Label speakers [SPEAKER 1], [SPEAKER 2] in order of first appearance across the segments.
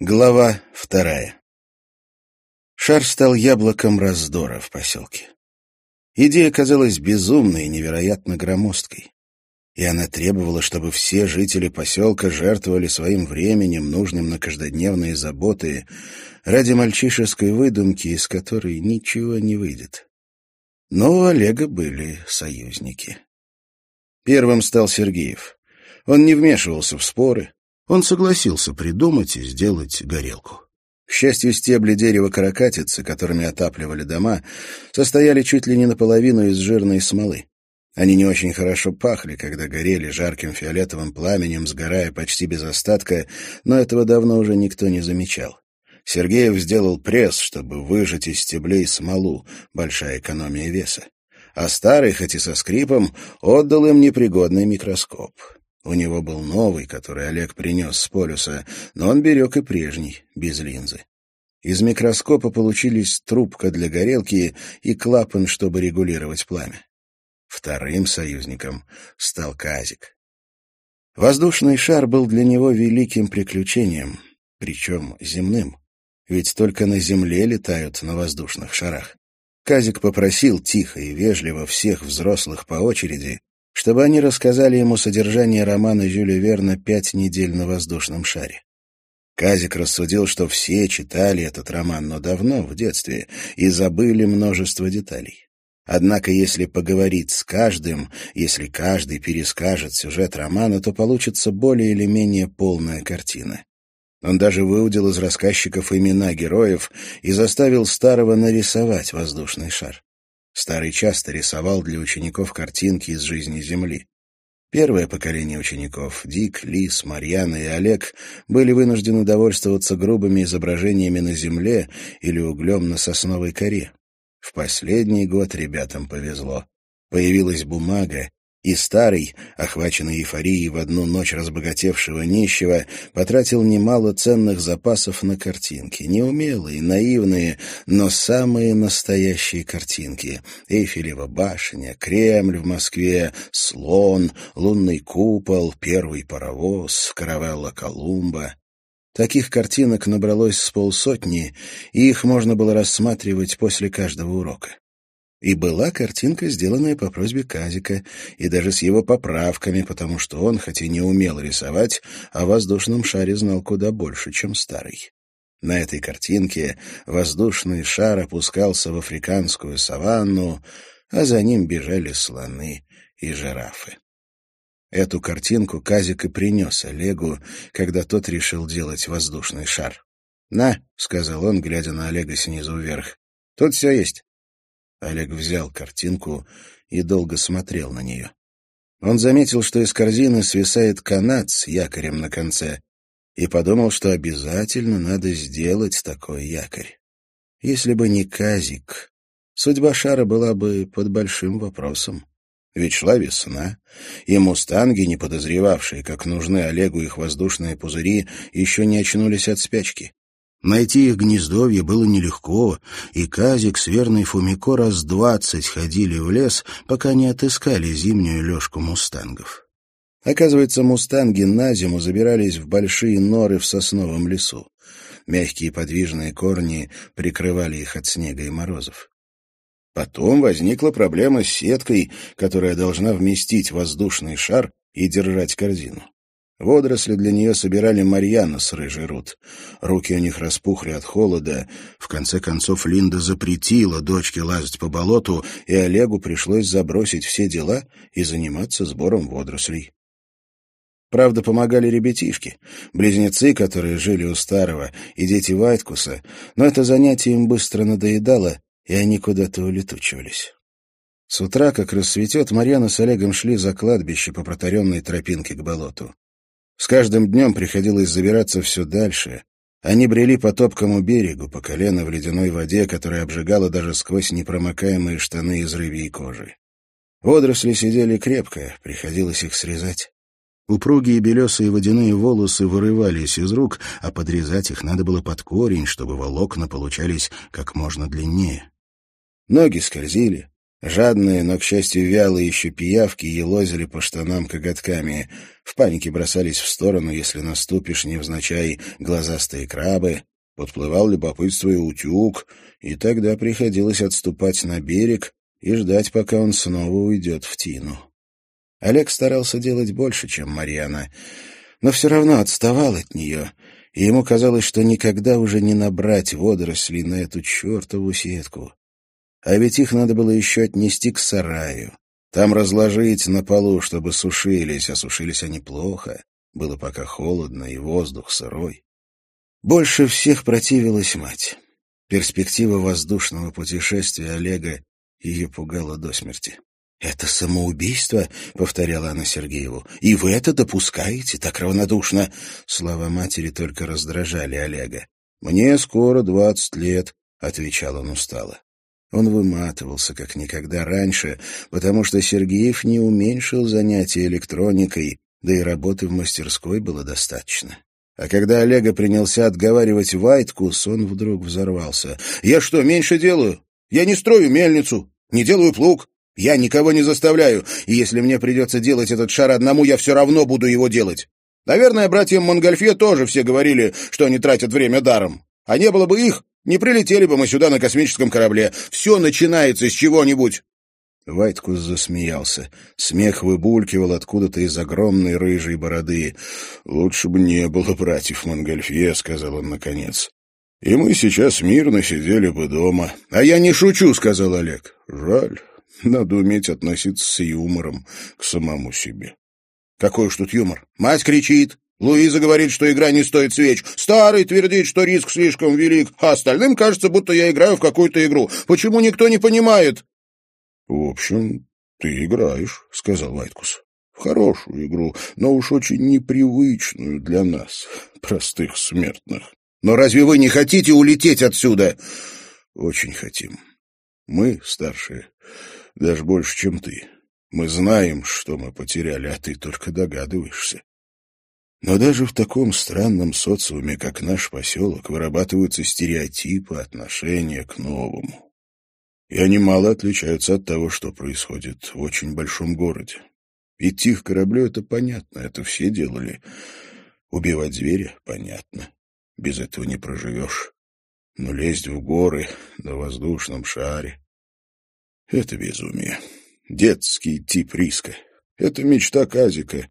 [SPEAKER 1] Глава вторая. Шар стал яблоком раздора в поселке. Идея казалась безумной и невероятно громоздкой. И она требовала, чтобы все жители поселка жертвовали своим временем, нужным на каждодневные заботы, ради мальчишеской выдумки, из которой ничего не выйдет. Но у Олега были союзники. Первым стал Сергеев. Он не вмешивался в споры, он согласился придумать и сделать горелку. К счастью, стебли дерева каракатицы, которыми отапливали дома, состояли чуть ли не наполовину из жирной смолы. Они не очень хорошо пахли, когда горели жарким фиолетовым пламенем, сгорая почти без остатка, но этого давно уже никто не замечал. Сергеев сделал пресс, чтобы выжать из стеблей смолу, большая экономия веса. А старый, хоть и со скрипом, отдал им непригодный микроскоп. У него был новый, который Олег принес с полюса, но он берег и прежний, без линзы. Из микроскопа получились трубка для горелки и клапан, чтобы регулировать пламя. Вторым союзником стал Казик. Воздушный шар был для него великим приключением, причем земным, ведь только на земле летают на воздушных шарах. Казик попросил тихо и вежливо всех взрослых по очереди чтобы они рассказали ему содержание романа Жюля Верна «Пять недель на воздушном шаре». Казик рассудил, что все читали этот роман, но давно, в детстве, и забыли множество деталей. Однако, если поговорить с каждым, если каждый перескажет сюжет романа, то получится более или менее полная картина. Он даже выудил из рассказчиков имена героев и заставил старого нарисовать воздушный шар. Старый часто рисовал для учеников картинки из жизни Земли. Первое поколение учеников — Дик, Лис, Марьяна и Олег — были вынуждены довольствоваться грубыми изображениями на земле или углем на сосновой коре. В последний год ребятам повезло. Появилась бумага, и старый, охваченный эйфорией в одну ночь разбогатевшего нищего, потратил немало ценных запасов на картинки. Неумелые, наивные, но самые настоящие картинки. Эйфелева башня, Кремль в Москве, слон, лунный купол, первый паровоз, каравелла Колумба. Таких картинок набралось с полсотни, и их можно было рассматривать после каждого урока. И была картинка, сделанная по просьбе Казика, и даже с его поправками, потому что он, хоть и не умел рисовать, о воздушном шаре знал куда больше, чем старый. На этой картинке воздушный шар опускался в африканскую саванну, а за ним бежали слоны и жирафы. Эту картинку Казик и принес Олегу, когда тот решил делать воздушный шар. «На», — сказал он, глядя на Олега снизу вверх, — «тут все есть. Олег взял картинку и долго смотрел на нее. Он заметил, что из корзины свисает канат с якорем на конце, и подумал, что обязательно надо сделать такой якорь. Если бы не Казик, судьба шара была бы под большим вопросом. Ведь шла весна, и мустанги, не подозревавшие, как нужны Олегу их воздушные пузыри, еще не очнулись от спячки. Найти их гнездовье было нелегко, и Казик с верной Фумико раз двадцать ходили в лес, пока не отыскали зимнюю лёжку мустангов. Оказывается, мустанги на зиму забирались в большие норы в сосновом лесу. Мягкие подвижные корни прикрывали их от снега и морозов. Потом возникла проблема с сеткой, которая должна вместить воздушный шар и держать корзину. Водоросли для нее собирали Марьяна с рыжей Рут. Руки у них распухли от холода. В конце концов Линда запретила дочке лазить по болоту, и Олегу пришлось забросить все дела и заниматься сбором водорослей. Правда, помогали ребятишки, близнецы, которые жили у старого, и дети Вайткуса, но это занятие им быстро надоедало, и они куда-то улетучивались. С утра, как рассветет, Марьяна с Олегом шли за кладбище по протаренной тропинке к болоту. С каждым днем приходилось забираться все дальше. Они брели по топкому берегу, по колено в ледяной воде, которая обжигала даже сквозь непромокаемые штаны из рыбьей кожи. Водоросли сидели крепко, приходилось их срезать. Упругие белесые водяные волосы вырывались из рук, а подрезать их надо было под корень, чтобы волокна получались как можно длиннее. Ноги скользили, Жадные, но, к счастью, вялые еще пиявки елозили по штанам коготками. В панике бросались в сторону, если наступишь невзначай глазастые крабы. Подплывал любопытство и утюг, и тогда приходилось отступать на берег и ждать, пока он снова уйдет в тину. Олег старался делать больше, чем Марьяна, но все равно отставал от нее, и ему казалось, что никогда уже не набрать водорослей на эту чертову сетку. А ведь их надо было еще отнести к сараю. Там разложить на полу, чтобы сушились, а сушились они плохо. Было пока холодно, и воздух сырой. Больше всех противилась мать. Перспектива воздушного путешествия Олега ее пугала до смерти. «Это самоубийство», — повторяла она Сергееву, — «и вы это допускаете так равнодушно». Слова матери только раздражали Олега. «Мне скоро двадцать лет», — отвечал он устало. Он выматывался, как никогда раньше, потому что Сергеев не уменьшил занятия электроникой, да и работы в мастерской было достаточно. А когда Олега принялся отговаривать Вайткус, он вдруг взорвался. «Я что, меньше делаю? Я не строю мельницу, не делаю плуг. Я никого не заставляю, и если мне придется делать этот шар одному, я все равно буду его делать. Наверное, братьям Монгольфье тоже все говорили, что они тратят время даром. А не было бы их, не прилетели бы мы сюда на космическом корабле. Все начинается с чего-нибудь. Вайткус засмеялся. Смех выбулькивал откуда-то из огромной рыжей бороды. «Лучше бы не было братьев Монгольфье», — сказал он наконец. «И мы сейчас мирно сидели бы дома». «А я не шучу», — сказал Олег. «Жаль. Надо уметь относиться с юмором к самому себе. Какой уж тут юмор? Мать кричит. Луиза говорит, что игра не стоит свеч. Старый твердит, что риск слишком велик. А остальным кажется, будто я играю в какую-то игру. Почему никто не понимает? — В общем, ты играешь, — сказал Вайткус. — В хорошую игру, но уж очень непривычную для нас, простых смертных. — Но разве вы не хотите улететь отсюда? — Очень хотим. Мы, старшие, даже больше, чем ты. Мы знаем, что мы потеряли, а ты только догадываешься. Но даже в таком странном социуме, как наш поселок, вырабатываются стереотипы отношения к новому. И они мало отличаются от того, что происходит в очень большом городе. Идти к кораблю — это понятно, это все делали. Убивать зверя — понятно. Без этого не проживешь. Но лезть в горы на воздушном шаре это безумие. Детский тип риска. Это мечта Казика,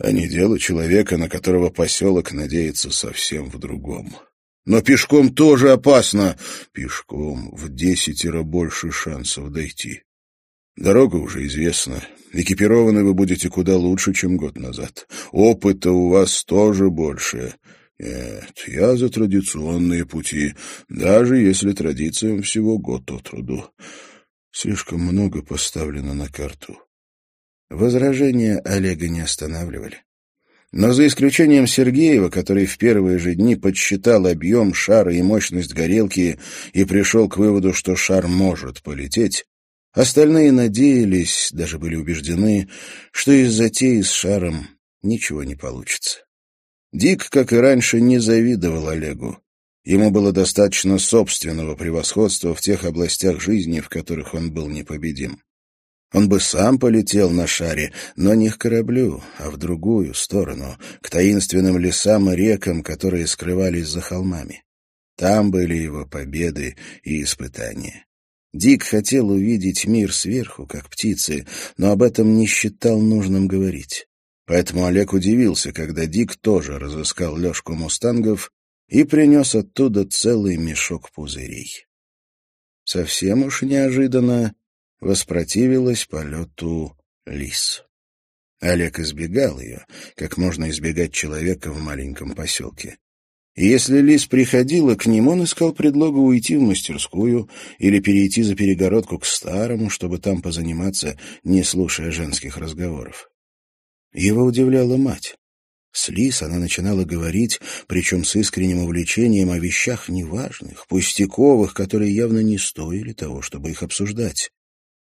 [SPEAKER 1] а не дело человека, на которого поселок надеется совсем в другом. Но пешком тоже опасно. Пешком в десятеро больше шансов дойти. Дорога уже известна. Экипированы вы будете куда лучше, чем год назад. Опыта у вас тоже больше. Нет, я за традиционные пути, даже если традициям всего год от труду. Слишком много поставлено на карту. Возражения Олега не останавливали. Но за исключением Сергеева, который в первые же дни подсчитал объем шара и мощность горелки и пришел к выводу, что шар может полететь, остальные надеялись, даже были убеждены, что из затеи с шаром ничего не получится. Дик, как и раньше, не завидовал Олегу. Ему было достаточно собственного превосходства в тех областях жизни, в которых он был непобедим. Он бы сам полетел на шаре, но не к кораблю, а в другую сторону, к таинственным лесам и рекам, которые скрывались за холмами. Там были его победы и испытания. Дик хотел увидеть мир сверху, как птицы, но об этом не считал нужным говорить. Поэтому Олег удивился, когда Дик тоже разыскал лёжку мустангов и принес оттуда целый мешок пузырей. Совсем уж неожиданно воспротивилась полету лис. Олег избегал ее, как можно избегать человека в маленьком поселке. И если лис приходила к нему, он искал предлога уйти в мастерскую или перейти за перегородку к старому, чтобы там позаниматься, не слушая женских разговоров. Его удивляла мать. С Лис она начинала говорить, причем с искренним увлечением, о вещах неважных, пустяковых, которые явно не стоили того, чтобы их обсуждать.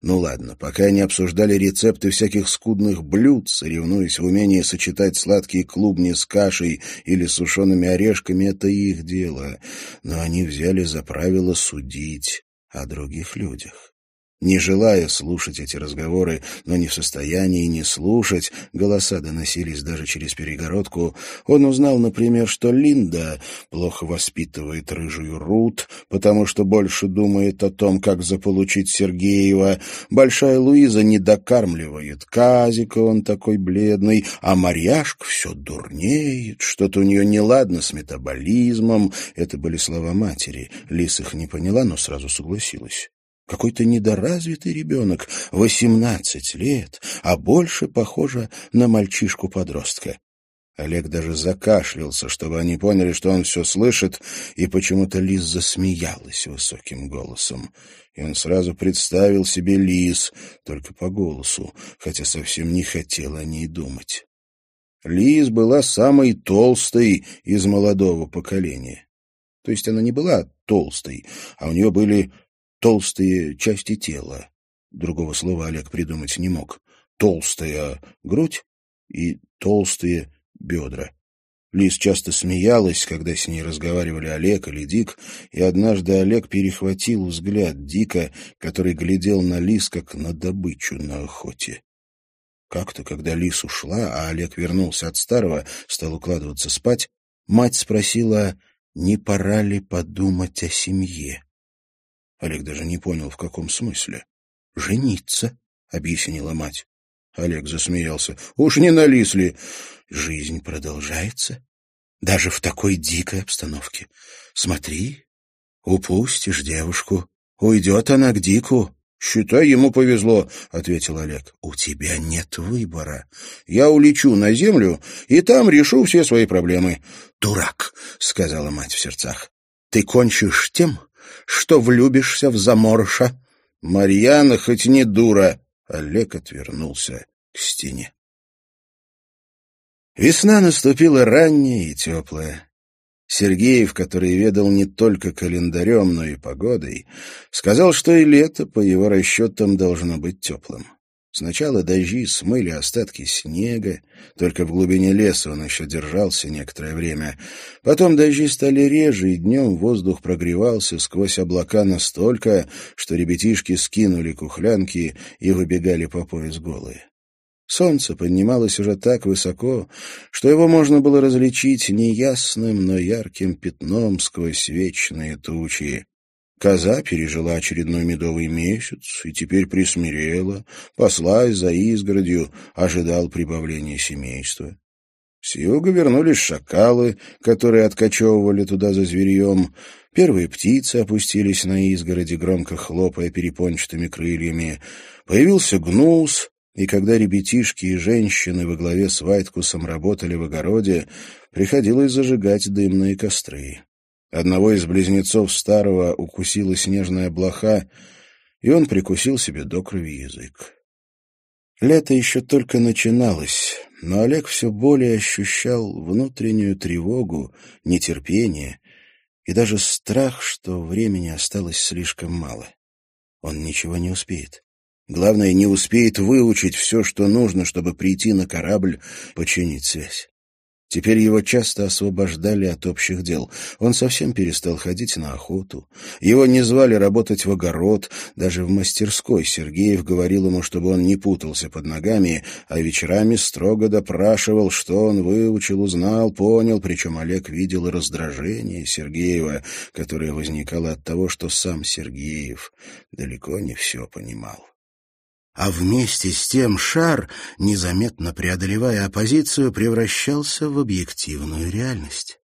[SPEAKER 1] Ну ладно, пока они обсуждали рецепты всяких скудных блюд, соревнуясь в умении сочетать сладкие клубни с кашей или сушеными орешками, это их дело. Но они взяли за правило судить о других людях. Не желая слушать эти разговоры, но не в состоянии не слушать, голоса доносились даже через перегородку, он узнал, например, что Линда плохо воспитывает рыжую Рут, потому что больше думает о том, как заполучить Сергеева, Большая Луиза не докармливает Казика, он такой бледный, а Марьяшка все дурнеет, что-то у нее неладно с метаболизмом. Это были слова матери. Лис их не поняла, но сразу согласилась. Какой-то недоразвитый ребенок, восемнадцать лет, а больше похоже на мальчишку-подростка. Олег даже закашлялся, чтобы они поняли, что он все слышит, и почему-то Лиз засмеялась высоким голосом. И он сразу представил себе Лиз, только по голосу, хотя совсем не хотел о ней думать. Лиз была самой толстой из молодого поколения. То есть она не была толстой, а у нее были толстые части тела. Другого слова Олег придумать не мог. Толстая грудь и толстые бедра. Лиз часто смеялась, когда с ней разговаривали Олег или Дик, и однажды Олег перехватил взгляд Дика, который глядел на Лиз, как на добычу на охоте. Как-то, когда Лиз ушла, а Олег вернулся от старого, стал укладываться спать, мать спросила, не пора ли подумать о семье. Олег даже не понял, в каком смысле. «Жениться», — объяснила мать. Олег засмеялся. «Уж не на ли?» «Жизнь продолжается, даже в такой дикой обстановке. Смотри, упустишь девушку, уйдет она к Дику». «Считай, ему повезло», — ответил Олег. «У тебя нет выбора. Я улечу на землю, и там решу все свои проблемы». «Дурак», — сказала мать в сердцах. «Ты кончишь тем, что влюбишься в заморша. Марьяна хоть не дура. Олег отвернулся к стене. Весна наступила ранняя и теплая. Сергеев, который ведал не только календарем, но и погодой, сказал, что и лето, по его расчетам, должно быть теплым. Сначала дожди смыли остатки снега, только в глубине леса он еще держался некоторое время. Потом дожди стали реже, и днем воздух прогревался сквозь облака настолько, что ребятишки скинули кухлянки и выбегали по пояс голые. Солнце поднималось уже так высоко, что его можно было различить неясным, но ярким пятном сквозь вечные тучи. Коза пережила очередной медовый месяц и теперь присмирела, послась за изгородью, ожидал прибавления семейства. С юга вернулись шакалы, которые откачевывали туда за зверьем. Первые птицы опустились на изгороди, громко хлопая перепончатыми крыльями. Появился гнус, и когда ребятишки и женщины во главе с Вайткусом работали в огороде, приходилось зажигать дымные костры. Одного из близнецов старого укусила снежная блоха, и он прикусил себе до крови язык. Лето еще только начиналось, но Олег все более ощущал внутреннюю тревогу, нетерпение и даже страх, что времени осталось слишком мало. Он ничего не успеет. Главное, не успеет выучить все, что нужно, чтобы прийти на корабль, починить связь. Теперь его часто освобождали от общих дел. Он совсем перестал ходить на охоту. Его не звали работать в огород. Даже в мастерской Сергеев говорил ему, чтобы он не путался под ногами, а вечерами строго допрашивал, что он выучил, узнал, понял. Причем Олег видел раздражение Сергеева, которое возникало от того, что сам Сергеев далеко не все понимал а вместе с тем шар, незаметно преодолевая оппозицию, превращался в объективную реальность.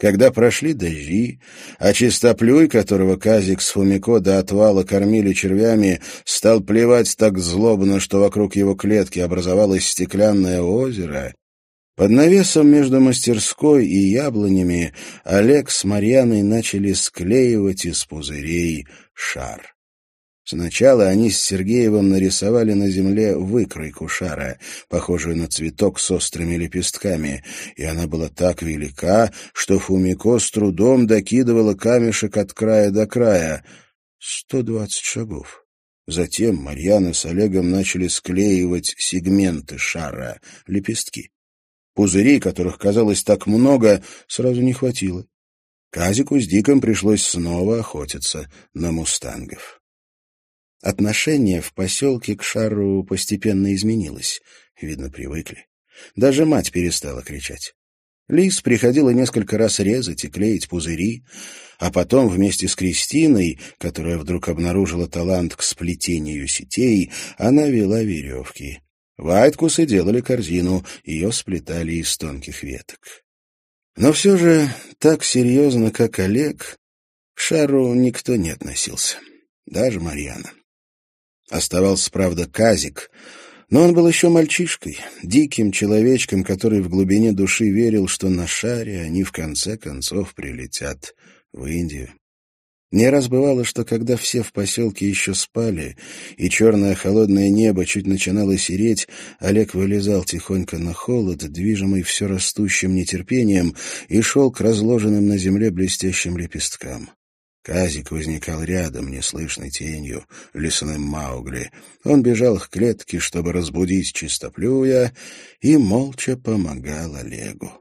[SPEAKER 1] Когда прошли дожди, а чистоплюй, которого Казик с Фумико до отвала кормили червями, стал плевать так злобно, что вокруг его клетки образовалось стеклянное озеро, под навесом между мастерской и яблонями Олег с Марьяной начали склеивать из пузырей шар. Сначала они с Сергеевым нарисовали на земле выкройку шара, похожую на цветок с острыми лепестками, и она была так велика, что Фумико с трудом докидывала камешек от края до края. Сто двадцать шагов. Затем Марьяна с Олегом начали склеивать сегменты шара, лепестки. Пузырей, которых казалось так много, сразу не хватило. Казику с Диком пришлось снова охотиться на мустангов. Отношение в поселке к шару постепенно изменилось. Видно, привыкли. Даже мать перестала кричать. Лис приходила несколько раз резать и клеить пузыри, а потом вместе с Кристиной, которая вдруг обнаружила талант к сплетению сетей, она вела веревки. Вайткусы делали корзину, ее сплетали из тонких веток. Но все же так серьезно, как Олег, к шару никто не относился, даже Марьяна. Оставался, правда, Казик — но он был еще мальчишкой, диким человечком, который в глубине души верил, что на шаре они в конце концов прилетят в Индию. Не раз бывало, что когда все в поселке еще спали, и черное холодное небо чуть начинало сереть, Олег вылезал тихонько на холод, движимый все растущим нетерпением, и шел к разложенным на земле блестящим лепесткам. Казик возникал рядом, неслышной тенью, лесным Маугли. Он бежал к клетке, чтобы разбудить чистоплюя, и молча помогал Олегу.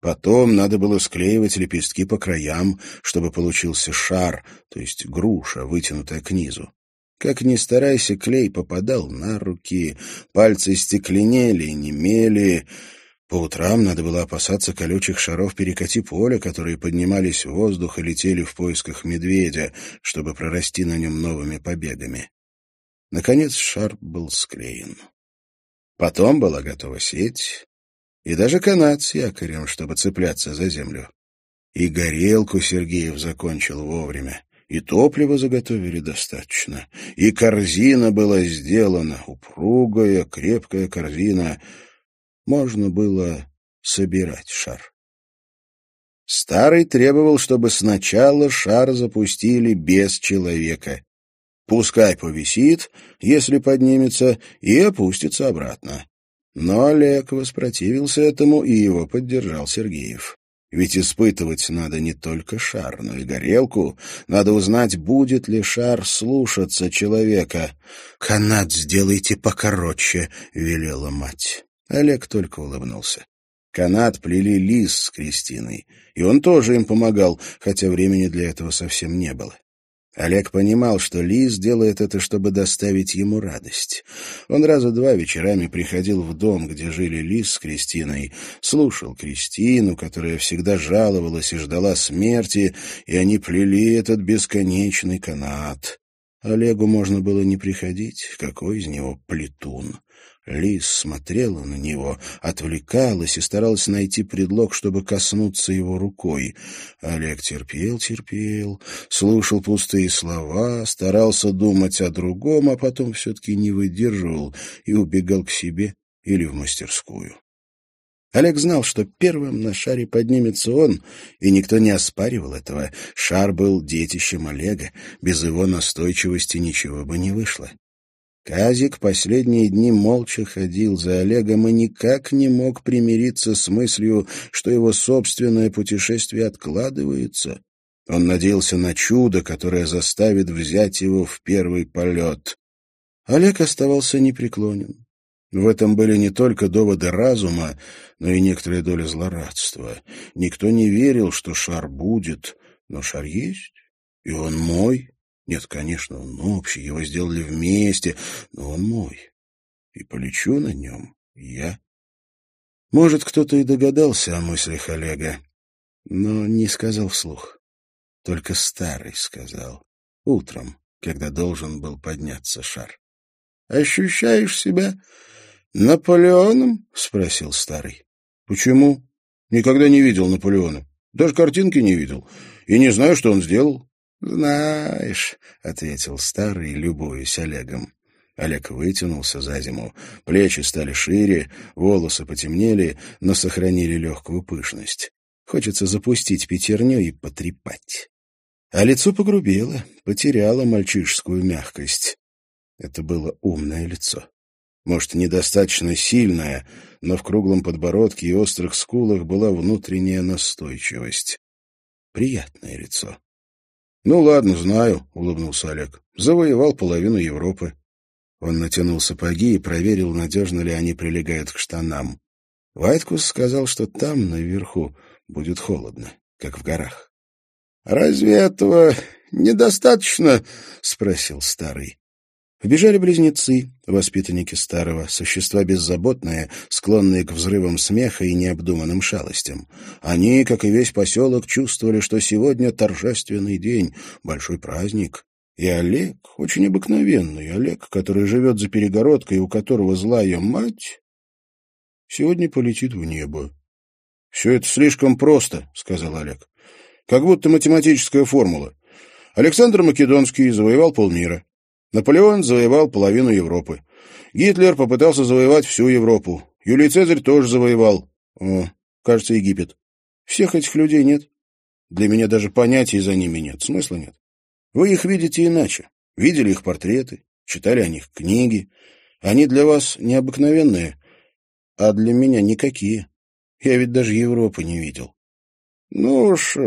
[SPEAKER 1] Потом надо было склеивать лепестки по краям, чтобы получился шар, то есть груша, вытянутая к низу. Как ни старайся, клей попадал на руки, пальцы стекленели и немели, по утрам надо было опасаться колючих шаров перекати поля, которые поднимались в воздух и летели в поисках медведя, чтобы прорасти на нем новыми побегами. Наконец шар был склеен. Потом была готова сеть и даже канат с якорем, чтобы цепляться за землю. И горелку Сергеев закончил вовремя, и топливо заготовили достаточно, и корзина была сделана, упругая, крепкая корзина — можно было собирать шар. Старый требовал, чтобы сначала шар запустили без человека. Пускай повисит, если поднимется, и опустится обратно. Но Олег воспротивился этому, и его поддержал Сергеев. Ведь испытывать надо не только шар, но и горелку. Надо узнать, будет ли шар слушаться человека. «Канат сделайте покороче», — велела мать. Олег только улыбнулся. Канат плели лис с Кристиной, и он тоже им помогал, хотя времени для этого совсем не было. Олег понимал, что Лис делает это, чтобы доставить ему радость. Он раза два вечерами приходил в дом, где жили Лис с Кристиной, слушал Кристину, которая всегда жаловалась и ждала смерти, и они плели этот бесконечный канат. Олегу можно было не приходить, какой из него плетун. Лис смотрела на него, отвлекалась и старалась найти предлог, чтобы коснуться его рукой. Олег терпел, терпел, слушал пустые слова, старался думать о другом, а потом все-таки не выдерживал и убегал к себе или в мастерскую. Олег знал, что первым на шаре поднимется он, и никто не оспаривал этого. Шар был детищем Олега, без его настойчивости ничего бы не вышло. Казик последние дни молча ходил за Олегом и никак не мог примириться с мыслью, что его собственное путешествие откладывается. Он надеялся на чудо, которое заставит взять его в первый полет. Олег оставался непреклонен. В этом были не только доводы разума, но и некоторая доля злорадства. Никто не верил, что шар будет, но шар есть, и он мой. Нет, конечно, он общий, его сделали вместе, но он мой. И полечу на нем я. Может, кто-то и догадался о мыслях Олега, но не сказал вслух. Только старый сказал. Утром, когда должен был подняться шар. «Ощущаешь себя Наполеоном?» — спросил старый. «Почему? Никогда не видел Наполеона. Даже картинки не видел. И не знаю, что он сделал. «Знаешь», — ответил старый, любуясь Олегом. Олег вытянулся за зиму, плечи стали шире, волосы потемнели, но сохранили легкую пышность. Хочется запустить пятерню и потрепать. А лицо погрубело, потеряло мальчишескую мягкость. Это было умное лицо. Может, недостаточно сильное, но в круглом подбородке и острых скулах была внутренняя настойчивость. Приятное лицо. «Ну ладно, знаю», — улыбнулся Олег. «Завоевал половину Европы». Он натянул сапоги и проверил, надежно ли они прилегают к штанам. Вайткус сказал, что там, наверху, будет холодно, как в горах. «Разве этого недостаточно?» — спросил старый. Вбежали близнецы, воспитанники старого, существа беззаботные, склонные к взрывам смеха и необдуманным шалостям. Они, как и весь поселок, чувствовали, что сегодня торжественный день, большой праздник. И Олег, очень обыкновенный Олег, который живет за перегородкой, у которого злая мать, сегодня полетит в небо. — Все это слишком просто, — сказал Олег. — Как будто математическая формула. Александр Македонский завоевал полмира. Наполеон завоевал половину Европы. Гитлер попытался завоевать всю Европу. Юлий Цезарь тоже завоевал. О, кажется, Египет. Всех этих людей нет. Для меня даже понятий за ними нет, смысла нет. Вы их видите иначе. Видели их портреты, читали о них книги. Они для вас необыкновенные, а для меня никакие. Я ведь даже Европы не видел. — Ну уж,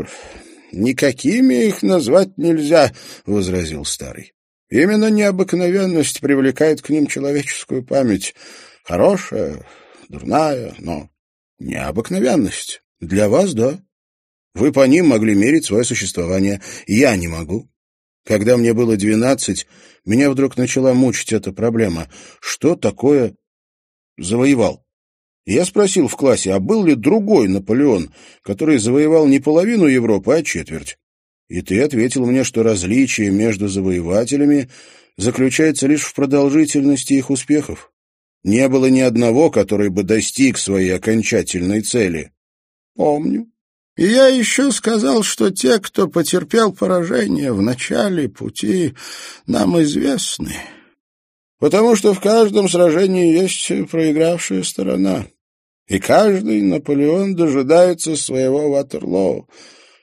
[SPEAKER 1] никакими их назвать нельзя, — возразил старый. Именно необыкновенность привлекает к ним человеческую память. Хорошая, дурная, но необыкновенность. Для вас — да. Вы по ним могли мерить свое существование. Я не могу. Когда мне было двенадцать, меня вдруг начала мучить эта проблема. Что такое завоевал? Я спросил в классе, а был ли другой Наполеон, который завоевал не половину Европы, а четверть? И ты ответил мне, что различие между завоевателями заключается лишь в продолжительности их успехов. Не было ни одного, который бы достиг своей окончательной цели. Помню. И я еще сказал, что те, кто потерпел поражение в начале пути, нам известны. Потому что в каждом сражении есть проигравшая сторона. И каждый Наполеон дожидается своего Ватерлоу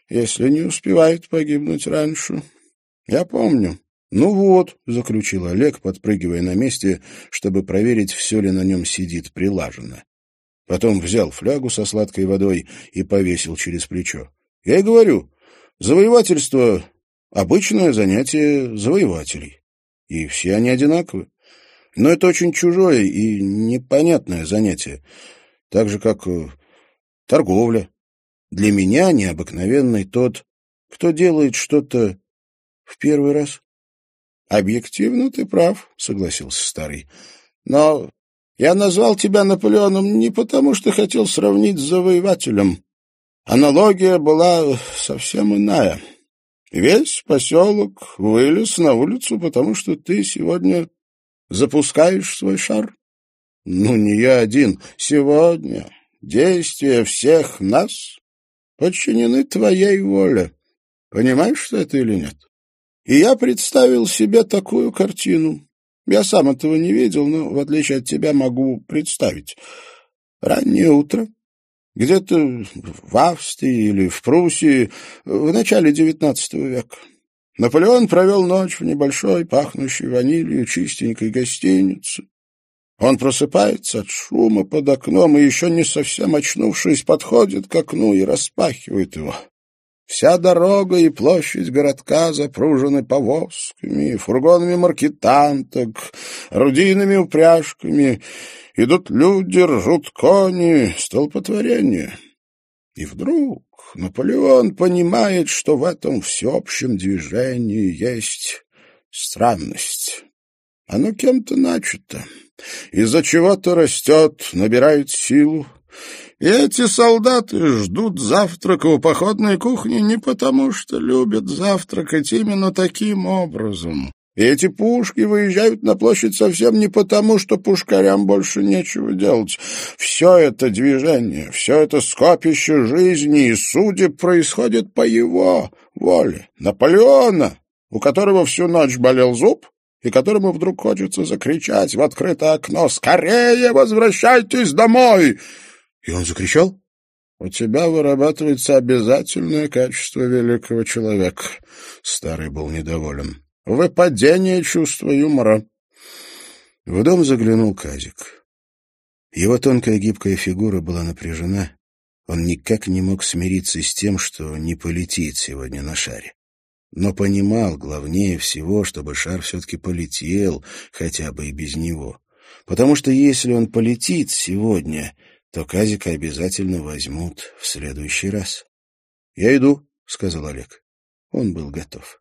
[SPEAKER 1] если не успевает погибнуть раньше. Я помню. Ну вот, — заключил Олег, подпрыгивая на месте, чтобы проверить, все ли на нем сидит прилажено. Потом взял флягу со сладкой водой и повесил через плечо. Я и говорю, завоевательство — обычное занятие завоевателей. И все они одинаковы. Но это очень чужое и непонятное занятие, так же, как э, торговля, для меня необыкновенный тот, кто делает что-то в первый раз. — Объективно ты прав, — согласился старый. — Но я назвал тебя Наполеоном не потому, что хотел сравнить с завоевателем. Аналогия была совсем иная. Весь поселок вылез на улицу, потому что ты сегодня запускаешь свой шар. Ну, не я один. Сегодня действия всех нас подчинены твоей воле. Понимаешь, что это или нет? И я представил себе такую картину. Я сам этого не видел, но, в отличие от тебя, могу представить. Раннее утро, где-то в Австрии или в Пруссии, в начале XIX века. Наполеон провел ночь в небольшой, пахнущей ванилью, чистенькой гостинице. Он просыпается от шума под окном и, еще не совсем очнувшись, подходит к окну и распахивает его. Вся дорога и площадь городка запружены повозками, фургонами маркетанток, рудийными упряжками. Идут люди, ржут кони, столпотворение. И вдруг Наполеон понимает, что в этом всеобщем движении есть странность. Оно кем-то начато из-за чего-то растет, набирает силу. И эти солдаты ждут завтрака у походной кухни не потому, что любят завтракать именно таким образом. И эти пушки выезжают на площадь совсем не потому, что пушкарям больше нечего делать. Все это движение, все это скопище жизни и судеб происходит по его воле. Наполеона, у которого всю ночь болел зуб, и которому вдруг хочется закричать в открытое окно «Скорее возвращайтесь домой!» И он закричал «У тебя вырабатывается обязательное качество великого человека». Старый был недоволен. «Выпадение чувства юмора». В дом заглянул Казик. Его тонкая гибкая фигура была напряжена. Он никак не мог смириться с тем, что не полетит сегодня на шаре но понимал главнее всего, чтобы шар все-таки полетел, хотя бы и без него. Потому что если он полетит сегодня, то Казика обязательно возьмут в следующий раз. — Я иду, — сказал Олег. Он был готов.